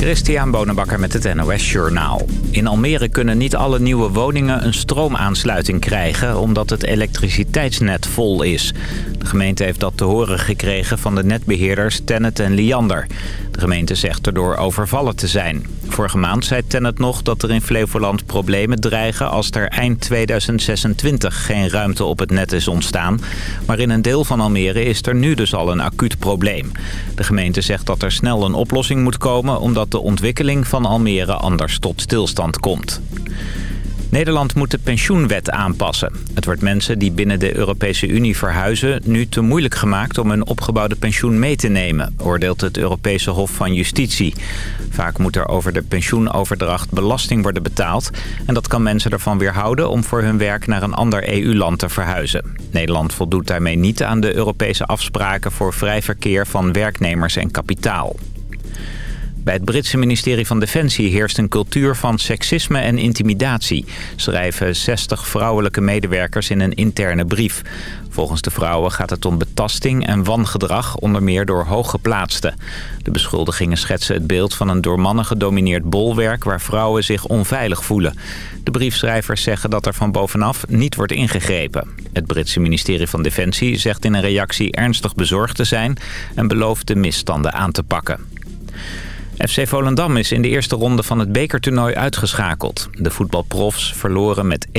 Christian Bonenbakker met het NOS Journaal. In Almere kunnen niet alle nieuwe woningen een stroomaansluiting krijgen... omdat het elektriciteitsnet vol is. De gemeente heeft dat te horen gekregen van de netbeheerders Tennet en Liander. De gemeente zegt erdoor overvallen te zijn. Vorige maand zei Tennet nog dat er in Flevoland problemen dreigen... als er eind 2026 geen ruimte op het net is ontstaan. Maar in een deel van Almere is er nu dus al een acuut probleem. De gemeente zegt dat er snel een oplossing moet komen... omdat de ontwikkeling van Almere anders tot stilstand komt. Nederland moet de pensioenwet aanpassen. Het wordt mensen die binnen de Europese Unie verhuizen... nu te moeilijk gemaakt om hun opgebouwde pensioen mee te nemen... oordeelt het Europese Hof van Justitie. Vaak moet er over de pensioenoverdracht belasting worden betaald... en dat kan mensen ervan weerhouden om voor hun werk naar een ander EU-land te verhuizen. Nederland voldoet daarmee niet aan de Europese afspraken... voor vrij verkeer van werknemers en kapitaal. Bij het Britse ministerie van Defensie heerst een cultuur van seksisme en intimidatie, schrijven 60 vrouwelijke medewerkers in een interne brief. Volgens de vrouwen gaat het om betasting en wangedrag, onder meer door hooggeplaatsten. De beschuldigingen schetsen het beeld van een door mannen gedomineerd bolwerk waar vrouwen zich onveilig voelen. De briefschrijvers zeggen dat er van bovenaf niet wordt ingegrepen. Het Britse ministerie van Defensie zegt in een reactie ernstig bezorgd te zijn en belooft de misstanden aan te pakken. FC Volendam is in de eerste ronde van het bekertoernooi uitgeschakeld. De voetbalprofs verloren met 1-0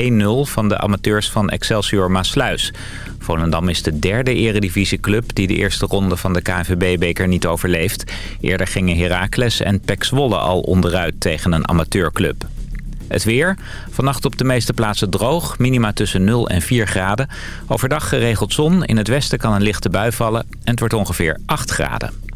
van de amateurs van Excelsior Maasluis. Volendam is de derde eredivisieclub die de eerste ronde van de KNVB-beker niet overleeft. Eerder gingen Heracles en Pek Zwolle al onderuit tegen een amateurclub. Het weer. Vannacht op de meeste plaatsen droog. Minima tussen 0 en 4 graden. Overdag geregeld zon. In het westen kan een lichte bui vallen. En het wordt ongeveer 8 graden.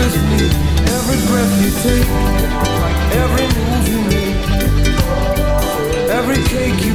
swiftly Every breath you take Every move you make. Every cake you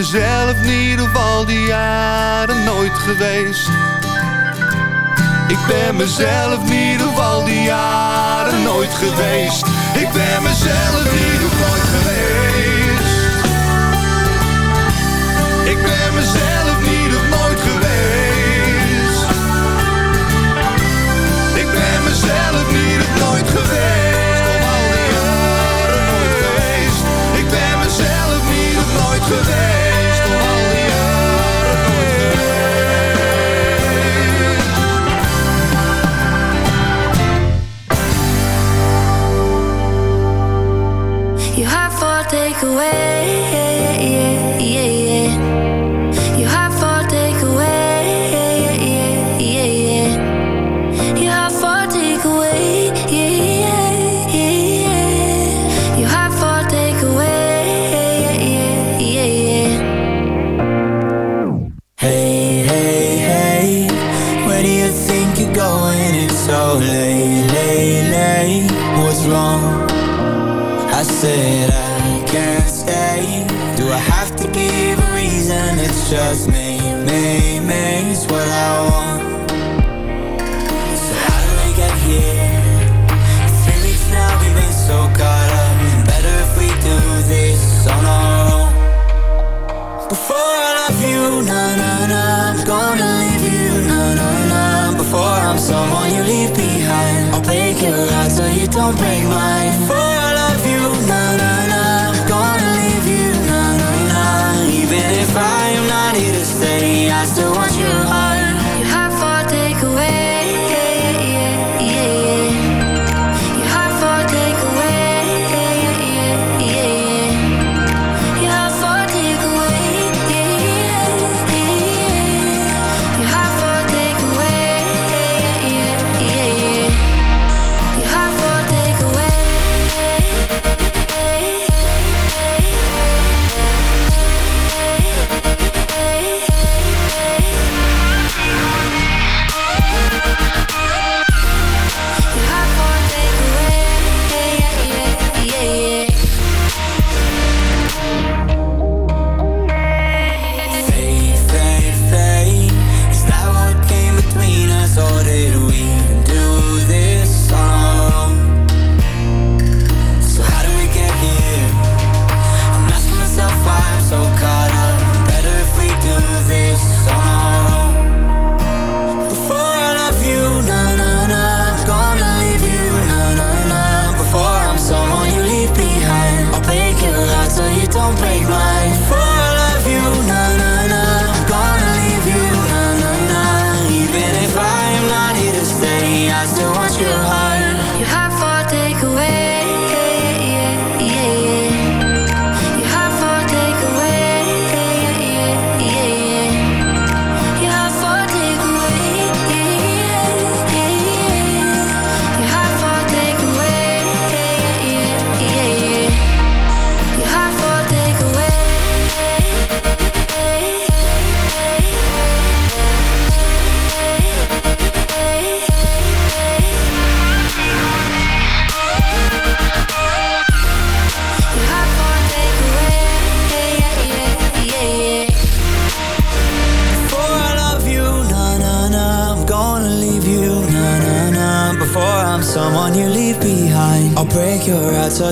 mezelf niet ieder al die jaren nooit geweest. Ik ben mezelf niet op al die jaren nooit geweest. Ik ben mezelf in ieder nooit geweest. Ik ben mezelf niet op nooit geweest. Ik ben mezelf niet op nooit geweest.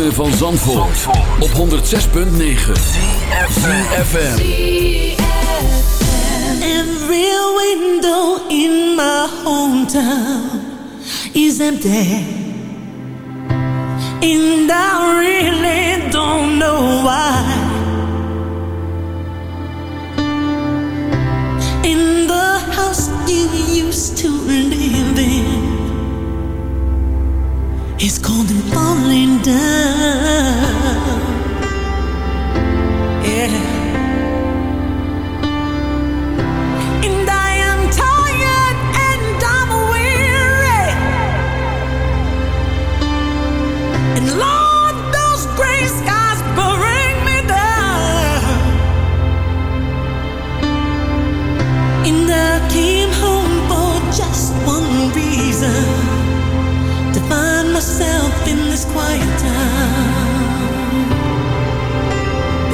Ritme van Zandvoort, op 106.9 FM. Every window in my hometown is empty. And I really don't know why. Falling down.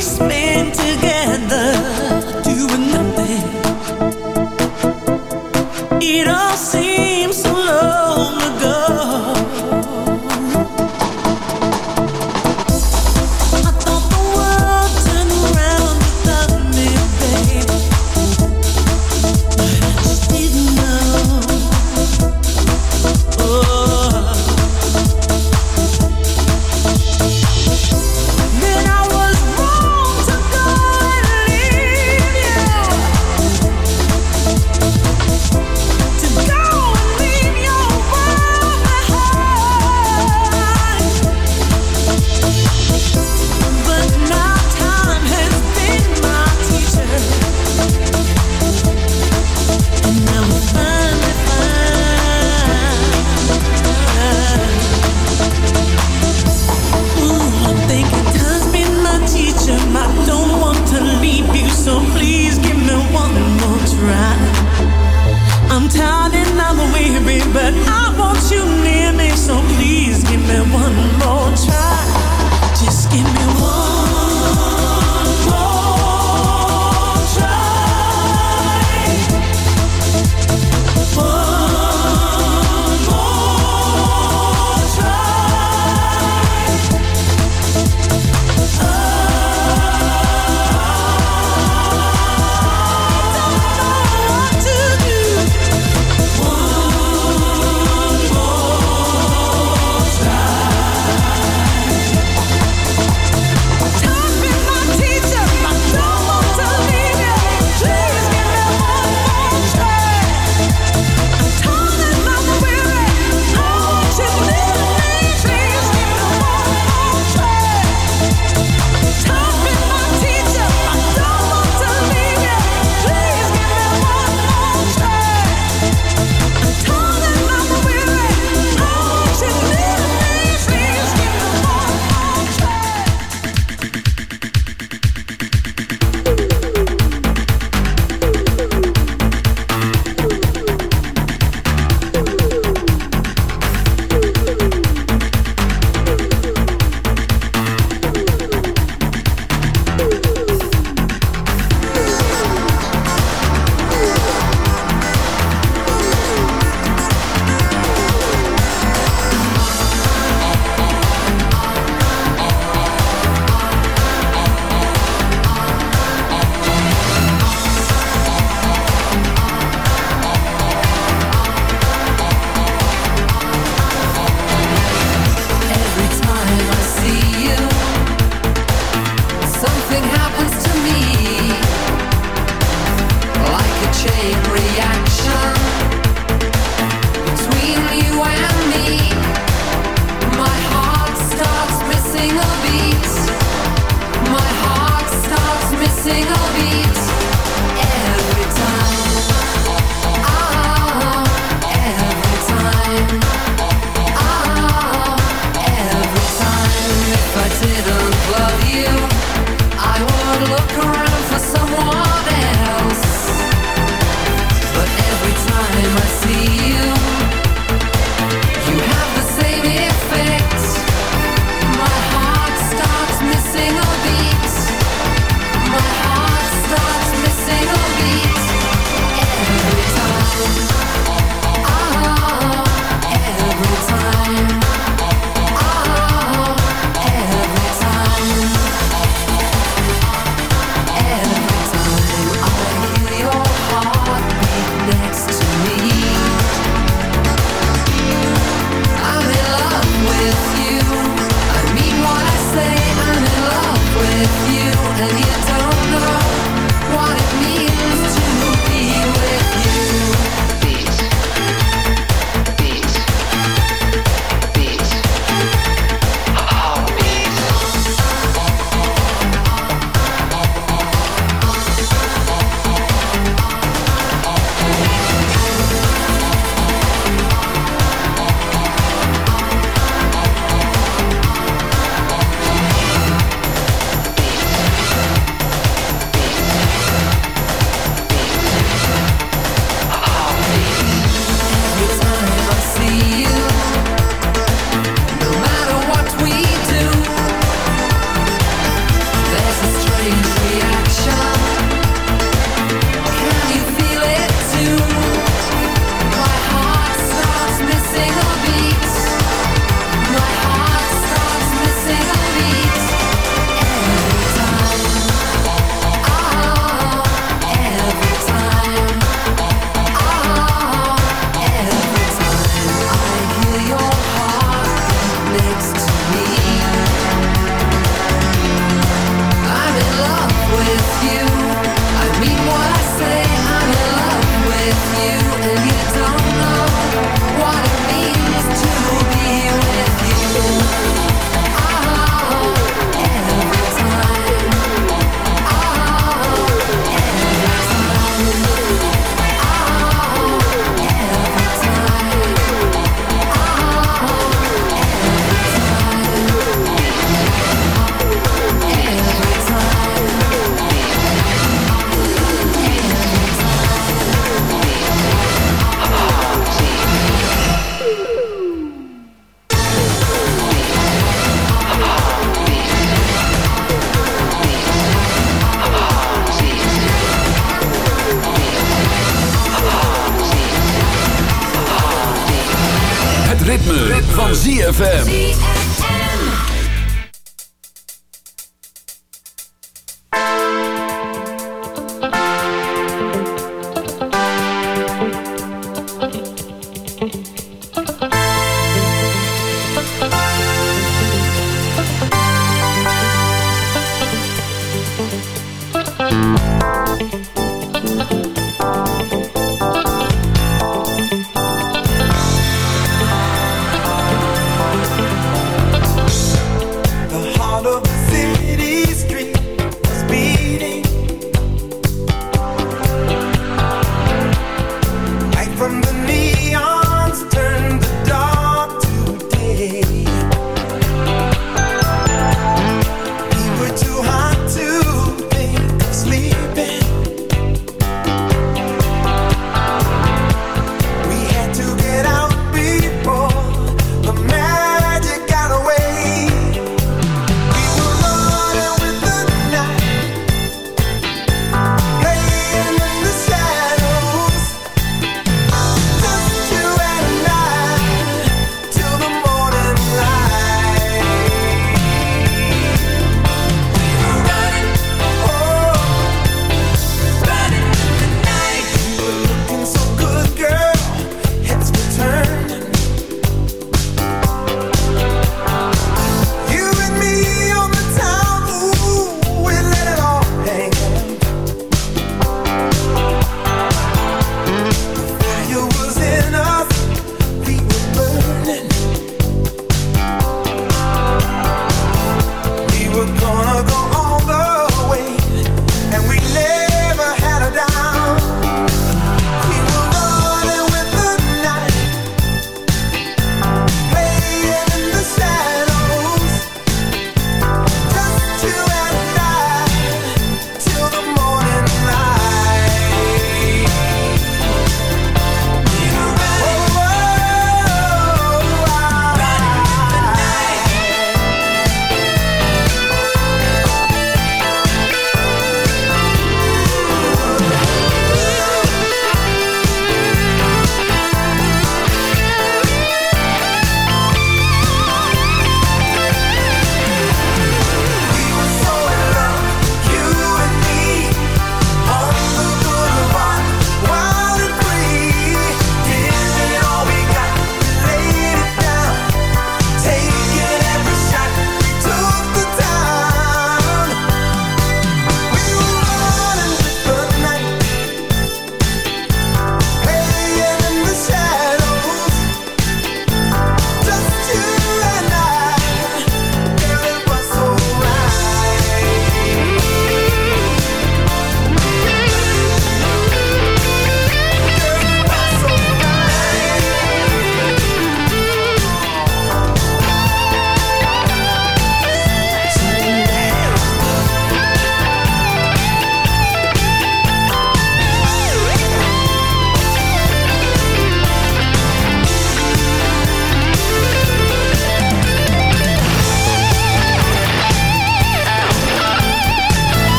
we spent together